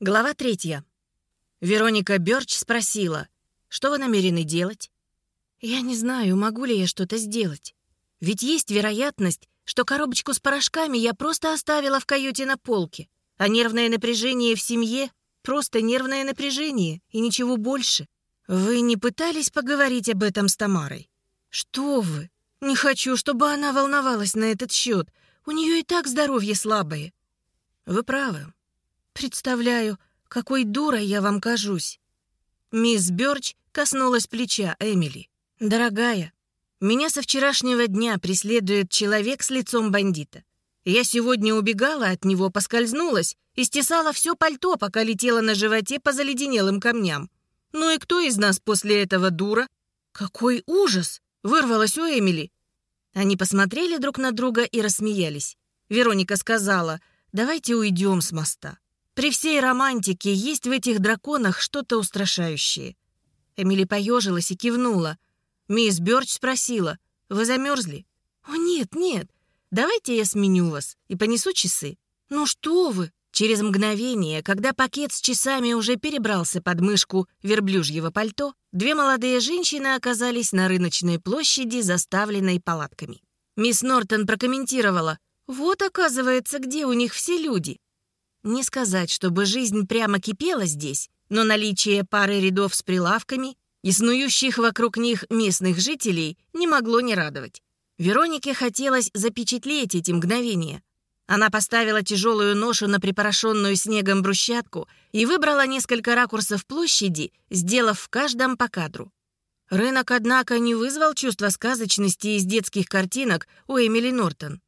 Глава третья. Вероника Бёрч спросила, что вы намерены делать? Я не знаю, могу ли я что-то сделать. Ведь есть вероятность, что коробочку с порошками я просто оставила в каюте на полке, а нервное напряжение в семье — просто нервное напряжение и ничего больше. Вы не пытались поговорить об этом с Тамарой? Что вы? Не хочу, чтобы она волновалась на этот счет. У нее и так здоровье слабое. Вы правы. Представляю, какой дурой я вам кажусь. Мисс Бёрч коснулась плеча Эмили. «Дорогая, меня со вчерашнего дня преследует человек с лицом бандита. Я сегодня убегала от него, поскользнулась и стесала все пальто, пока летела на животе по заледенелым камням. Ну и кто из нас после этого дура? Какой ужас!» — вырвалась у Эмили. Они посмотрели друг на друга и рассмеялись. Вероника сказала, «Давайте уйдем с моста». При всей романтике есть в этих драконах что-то устрашающее. Эмили поежилась и кивнула. Мисс Бёрч спросила, «Вы замерзли?» «О, нет, нет, давайте я сменю вас и понесу часы». «Ну что вы?» Через мгновение, когда пакет с часами уже перебрался под мышку верблюжьего пальто, две молодые женщины оказались на рыночной площади, заставленной палатками. Мисс Нортон прокомментировала, «Вот, оказывается, где у них все люди». Не сказать, чтобы жизнь прямо кипела здесь, но наличие пары рядов с прилавками и снующих вокруг них местных жителей не могло не радовать. Веронике хотелось запечатлеть эти мгновения. Она поставила тяжелую ношу на припорошенную снегом брусчатку и выбрала несколько ракурсов площади, сделав в каждом по кадру. Рынок, однако, не вызвал чувства сказочности из детских картинок у Эмили Нортон.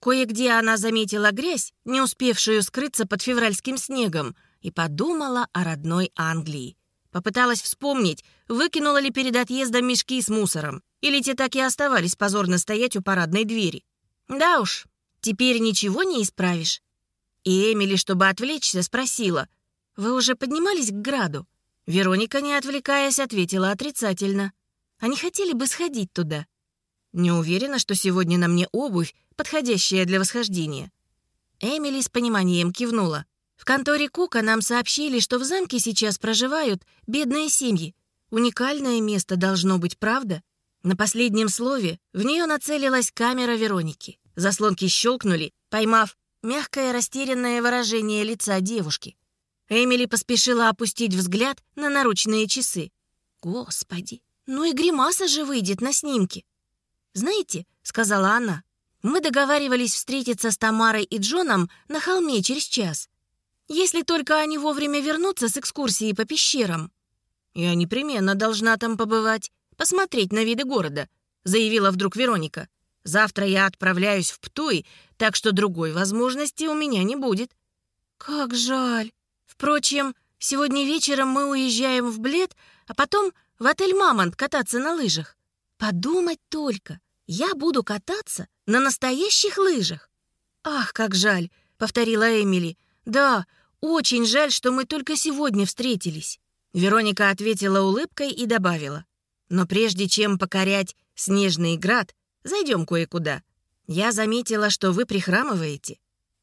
Кое-где она заметила грязь, не успевшую скрыться под февральским снегом, и подумала о родной Англии. Попыталась вспомнить, выкинула ли перед отъездом мешки с мусором, или те так и оставались позорно стоять у парадной двери. Да уж, теперь ничего не исправишь. И Эмили, чтобы отвлечься, спросила, «Вы уже поднимались к граду?» Вероника, не отвлекаясь, ответила отрицательно. «Они хотели бы сходить туда». «Не уверена, что сегодня на мне обувь, подходящая для восхождения». Эмили с пониманием кивнула. «В конторе Кука нам сообщили, что в замке сейчас проживают бедные семьи. Уникальное место должно быть, правда?» На последнем слове в нее нацелилась камера Вероники. Заслонки щелкнули, поймав мягкое растерянное выражение лица девушки. Эмили поспешила опустить взгляд на наручные часы. «Господи, ну и гримаса же выйдет на снимке!» «Знаете», — сказала она, мы договаривались встретиться с Тамарой и Джоном на холме через час. Если только они вовремя вернутся с экскурсии по пещерам. Я непременно должна там побывать, посмотреть на виды города, заявила вдруг Вероника. Завтра я отправляюсь в Птуй, так что другой возможности у меня не будет. Как жаль. Впрочем, сегодня вечером мы уезжаем в Блед, а потом в отель «Мамонт» кататься на лыжах. Подумать только, я буду кататься на настоящих лыжах. Ах, как жаль, повторила Эмили. Да, очень жаль, что мы только сегодня встретились. Вероника ответила улыбкой и добавила. Но прежде чем покорять снежный град, зайдем кое-куда. Я заметила, что вы прихрамываете.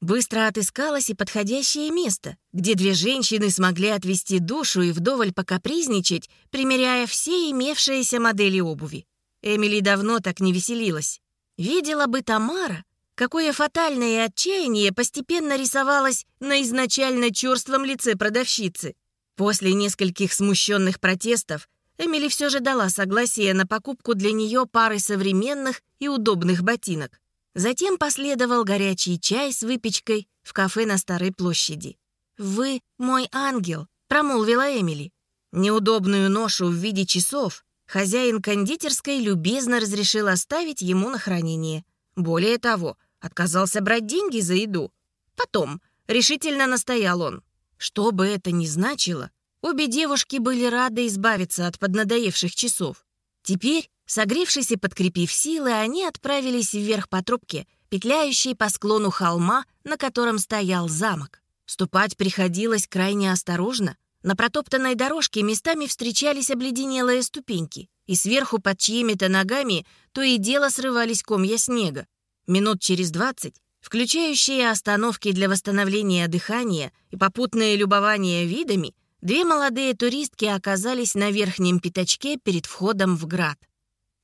Быстро отыскалось и подходящее место, где две женщины смогли отвести душу и вдоволь покапризничать, примеряя все имевшиеся модели обуви. Эмили давно так не веселилась. Видела бы Тамара, какое фатальное отчаяние постепенно рисовалось на изначально черством лице продавщицы. После нескольких смущенных протестов Эмили все же дала согласие на покупку для нее пары современных и удобных ботинок. Затем последовал горячий чай с выпечкой в кафе на Старой площади. «Вы мой ангел», — промолвила Эмили. Неудобную ношу в виде часов хозяин кондитерской любезно разрешил оставить ему на хранение. Более того, отказался брать деньги за еду. Потом, решительно настоял он. Что бы это ни значило, обе девушки были рады избавиться от поднадоевших часов. Теперь, согревшись и подкрепив силы, они отправились вверх по трубке, петляющей по склону холма, на котором стоял замок. Ступать приходилось крайне осторожно, на протоптанной дорожке местами встречались обледенелые ступеньки, и сверху под чьими-то ногами то и дело срывались комья снега. Минут через двадцать включающие остановки для восстановления дыхания и попутное любование видами, две молодые туристки оказались на верхнем пятачке перед входом в град.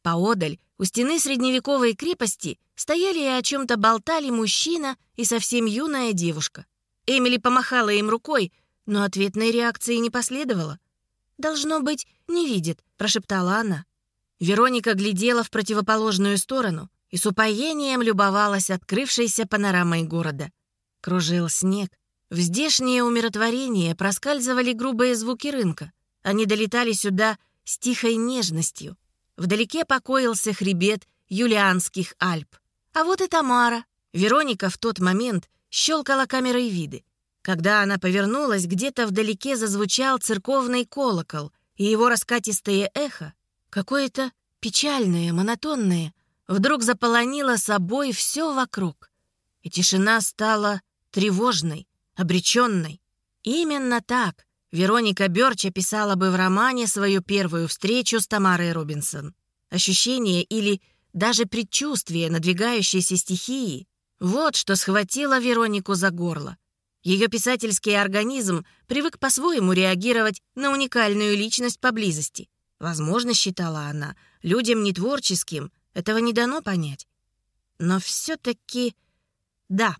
Поодаль, у стены средневековой крепости, стояли и о чем-то болтали мужчина и совсем юная девушка. Эмили помахала им рукой, но ответной реакции не последовало. «Должно быть, не видит», — прошептала она. Вероника глядела в противоположную сторону и с упоением любовалась открывшейся панорамой города. Кружил снег. В здешнее умиротворение проскальзывали грубые звуки рынка. Они долетали сюда с тихой нежностью. Вдалеке покоился хребет Юлианских Альп. А вот и Тамара. Вероника в тот момент щелкала камерой виды. Когда она повернулась, где-то вдалеке зазвучал церковный колокол, и его раскатистое эхо, какое-то печальное, монотонное, вдруг заполонило собой все вокруг. И тишина стала тревожной, обреченной. Именно так Вероника Бёрч описала бы в романе свою первую встречу с Тамарой Робинсон. Ощущение или даже предчувствие надвигающейся стихии — вот что схватило Веронику за горло. Ее писательский организм привык по-своему реагировать на уникальную личность поблизости. Возможно, считала она, людям нетворческим этого не дано понять. Но все-таки... Да,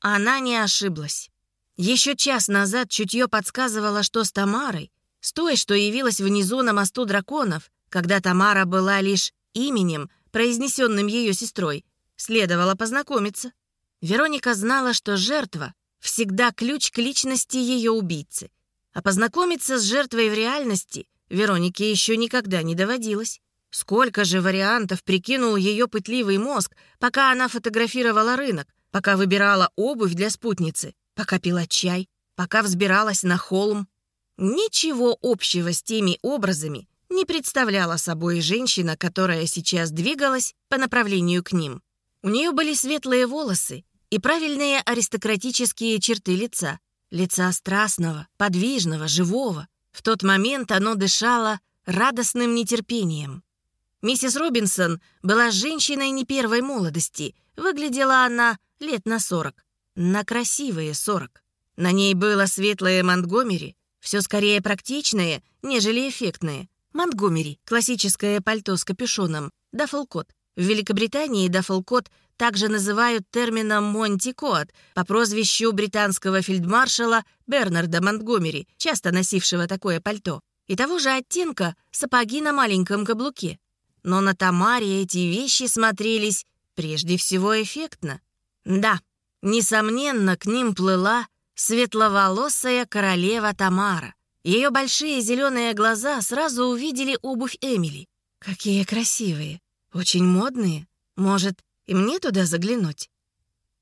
она не ошиблась. Еще час назад чутье подсказывало, что с Тамарой, с той, что явилась внизу на мосту драконов, когда Тамара была лишь именем, произнесенным ее сестрой, следовало познакомиться. Вероника знала, что жертва всегда ключ к личности ее убийцы. А познакомиться с жертвой в реальности Веронике еще никогда не доводилось. Сколько же вариантов прикинул ее пытливый мозг, пока она фотографировала рынок, пока выбирала обувь для спутницы, пока пила чай, пока взбиралась на холм. Ничего общего с теми образами не представляла собой женщина, которая сейчас двигалась по направлению к ним. У нее были светлые волосы и правильные аристократические черты лица. Лица страстного, подвижного, живого. В тот момент оно дышало радостным нетерпением. Миссис Робинсон была женщиной не первой молодости. Выглядела она лет на сорок. На красивые сорок. На ней было светлое Монтгомери, все скорее практичное, нежели эффектное. Монтгомери — классическое пальто с капюшоном, даффлкот. В Великобритании даффлкот также называют термином «монтикот» по прозвищу британского фельдмаршала Бернарда Монтгомери, часто носившего такое пальто, и того же оттенка сапоги на маленьком каблуке. Но на Тамаре эти вещи смотрелись прежде всего эффектно. Да, несомненно, к ним плыла светловолосая королева Тамара. Ее большие зеленые глаза сразу увидели обувь Эмили. Какие красивые, очень модные. Может, и мне туда заглянуть?»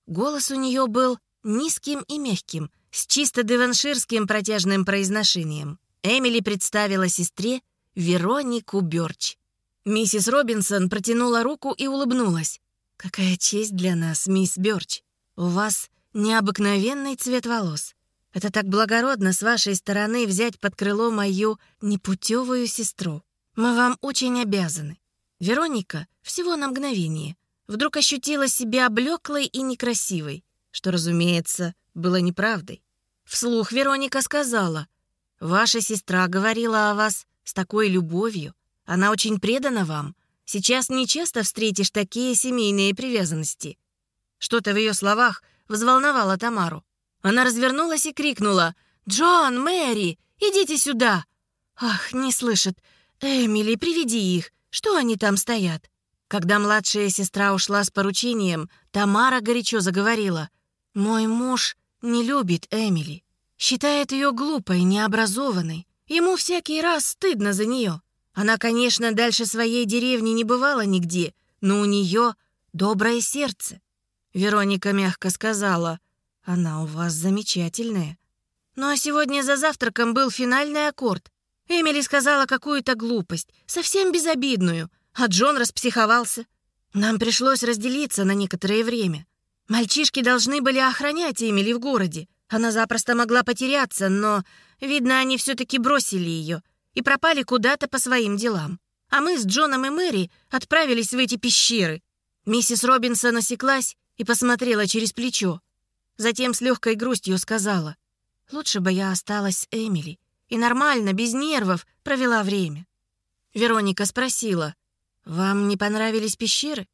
Голос у нее был низким и мягким, с чисто деванширским протяжным произношением. Эмили представила сестре Веронику Бёрч. Миссис Робинсон протянула руку и улыбнулась. «Какая честь для нас, мисс Бёрч. У вас необыкновенный цвет волос. Это так благородно с вашей стороны взять под крыло мою непутевую сестру. Мы вам очень обязаны. Вероника всего на мгновение вдруг ощутила себя облеклой и некрасивой, что, разумеется, было неправдой. Вслух Вероника сказала, «Ваша сестра говорила о вас с такой любовью. Она очень предана вам. Сейчас не часто встретишь такие семейные привязанности». Что-то в ее словах взволновало Тамару. Она развернулась и крикнула, «Джон, Мэри, идите сюда!» «Ах, не слышат. Эмили, приведи их. Что они там стоят?» Когда младшая сестра ушла с поручением, Тамара горячо заговорила. «Мой муж не любит Эмили. Считает ее глупой, необразованной. Ему всякий раз стыдно за нее. Она, конечно, дальше своей деревни не бывала нигде, но у нее доброе сердце». Вероника мягко сказала, «Она у вас замечательная». Ну а сегодня за завтраком был финальный аккорд. Эмили сказала какую-то глупость, совсем безобидную — а Джон распсиховался. Нам пришлось разделиться на некоторое время. Мальчишки должны были охранять Эмили в городе. Она запросто могла потеряться, но, видно, они все-таки бросили ее и пропали куда-то по своим делам. А мы с Джоном и Мэри отправились в эти пещеры. Миссис Робинсон осеклась и посмотрела через плечо. Затем с легкой грустью сказала, «Лучше бы я осталась с Эмили и нормально, без нервов, провела время». Вероника спросила, «Вам не понравились пещеры?»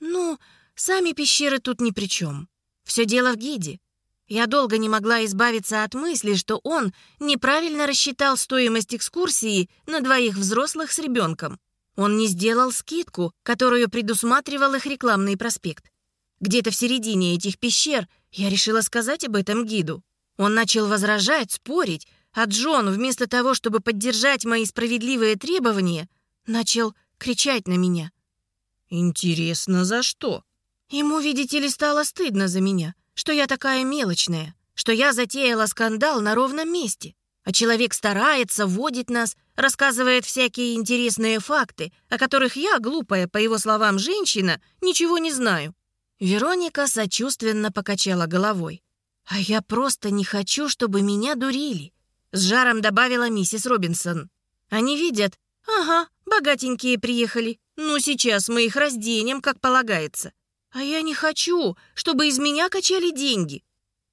«Ну, сами пещеры тут ни при чем. Все дело в гиде. Я долго не могла избавиться от мысли, что он неправильно рассчитал стоимость экскурсии на двоих взрослых с ребенком. Он не сделал скидку, которую предусматривал их рекламный проспект. Где-то в середине этих пещер я решила сказать об этом гиду. Он начал возражать, спорить, а Джон, вместо того, чтобы поддержать мои справедливые требования, начал кричать на меня. «Интересно, за что?» Ему, видите ли, стало стыдно за меня, что я такая мелочная, что я затеяла скандал на ровном месте. А человек старается, водит нас, рассказывает всякие интересные факты, о которых я, глупая, по его словам, женщина, ничего не знаю. Вероника сочувственно покачала головой. «А я просто не хочу, чтобы меня дурили», — с жаром добавила миссис Робинсон. «Они видят, ага, богатенькие приехали, ну сейчас мы их разденем, как полагается. А я не хочу, чтобы из меня качали деньги».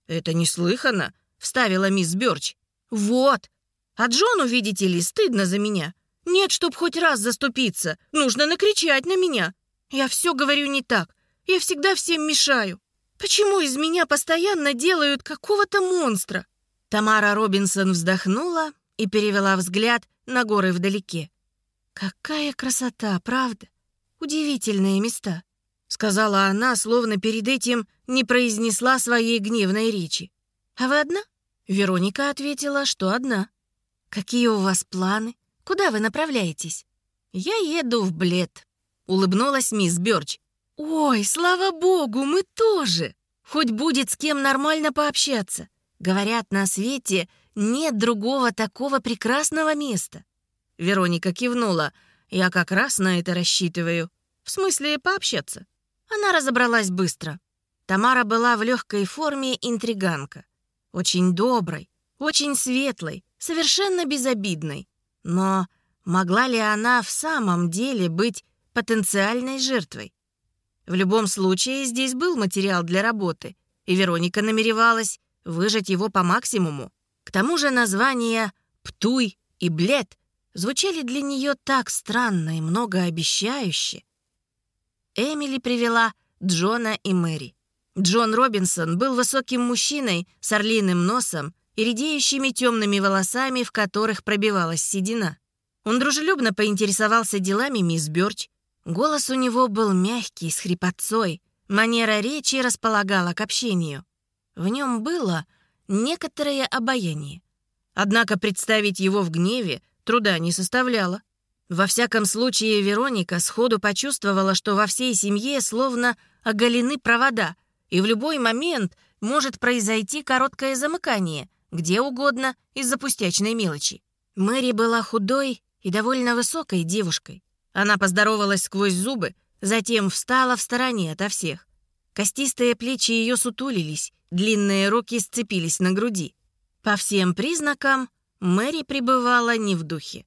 «Это неслыханно», — вставила мисс Бёрч. «Вот. А Джону, видите ли, стыдно за меня. Нет, чтоб хоть раз заступиться, нужно накричать на меня. Я все говорю не так. Я всегда всем мешаю. Почему из меня постоянно делают какого-то монстра?» Тамара Робинсон вздохнула и перевела взгляд на горы вдалеке. «Какая красота, правда? Удивительные места», — сказала она, словно перед этим не произнесла своей гневной речи. «А вы одна?» Вероника ответила, что одна. «Какие у вас планы? Куда вы направляетесь?» «Я еду в Блед», — улыбнулась мисс Бёрч. «Ой, слава богу, мы тоже! Хоть будет с кем нормально пообщаться. Говорят, на свете нет другого такого прекрасного места». Вероника кивнула. «Я как раз на это рассчитываю. В смысле, пообщаться». Она разобралась быстро. Тамара была в легкой форме интриганка. Очень доброй, очень светлой, совершенно безобидной. Но могла ли она в самом деле быть потенциальной жертвой? В любом случае, здесь был материал для работы, и Вероника намеревалась выжать его по максимуму. К тому же названия «Птуй» и «Блед» звучали для нее так странно и многообещающе. Эмили привела Джона и Мэри. Джон Робинсон был высоким мужчиной с орлиным носом и редеющими темными волосами, в которых пробивалась седина. Он дружелюбно поинтересовался делами мисс Бёрч, Голос у него был мягкий, с хрипотцой, манера речи располагала к общению. В нем было некоторое обаяние. Однако представить его в гневе труда не составляло. Во всяком случае, Вероника сходу почувствовала, что во всей семье словно оголены провода, и в любой момент может произойти короткое замыкание, где угодно из-за пустячной мелочи. Мэри была худой и довольно высокой девушкой. Она поздоровалась сквозь зубы, затем встала в стороне ото всех. Костистые плечи ее сутулились, длинные руки сцепились на груди. По всем признакам Мэри пребывала не в духе.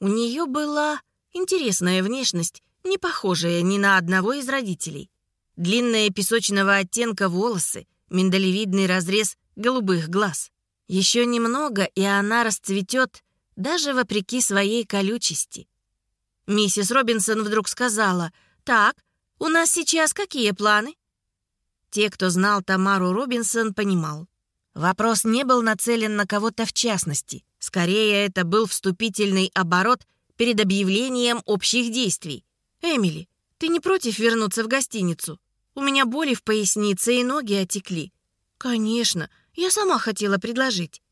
У нее была интересная внешность, не похожая ни на одного из родителей. Длинные песочного оттенка волосы, миндалевидный разрез голубых глаз. Еще немного, и она расцветет, даже вопреки своей колючести. Миссис Робинсон вдруг сказала, «Так, у нас сейчас какие планы?» Те, кто знал Тамару Робинсон, понимал. Вопрос не был нацелен на кого-то в частности. Скорее, это был вступительный оборот перед объявлением общих действий. «Эмили, ты не против вернуться в гостиницу? У меня боли в пояснице и ноги отекли». «Конечно, я сама хотела предложить».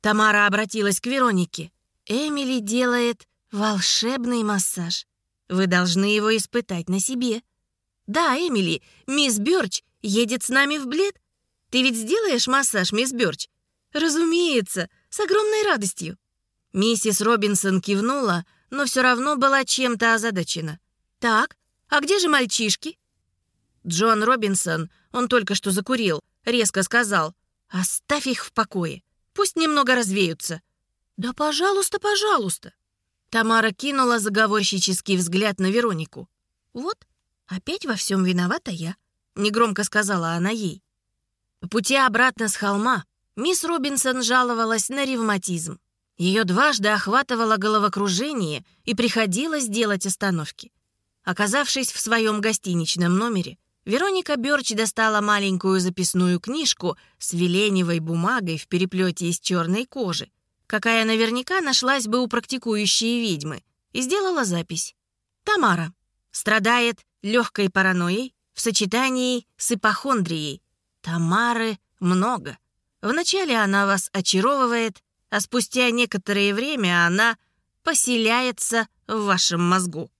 Тамара обратилась к Веронике. «Эмили делает Волшебный массаж. Вы должны его испытать на себе. Да, Эмили, мисс Бёрч едет с нами в Блед. Ты ведь сделаешь массаж, мисс Бёрч? Разумеется, с огромной радостью. Миссис Робинсон кивнула, но все равно была чем-то озадачена. «Так, а где же мальчишки?» Джон Робинсон, он только что закурил, резко сказал, «Оставь их в покое, пусть немного развеются». «Да пожалуйста, пожалуйста». Тамара кинула заговорщический взгляд на Веронику. «Вот, опять во всем виновата я. негромко сказала она ей. По пути обратно с холма мисс Робинсон жаловалась на ревматизм. Ее дважды охватывало головокружение и приходилось делать остановки. Оказавшись в своем гостиничном номере, Вероника Бёрч достала маленькую записную книжку с веленевой бумагой в переплете из черной кожи, какая наверняка нашлась бы у практикующей ведьмы, и сделала запись. Тамара страдает легкой паранойей в сочетании с ипохондрией. Тамары много. Вначале она вас очаровывает, а спустя некоторое время она поселяется в вашем мозгу.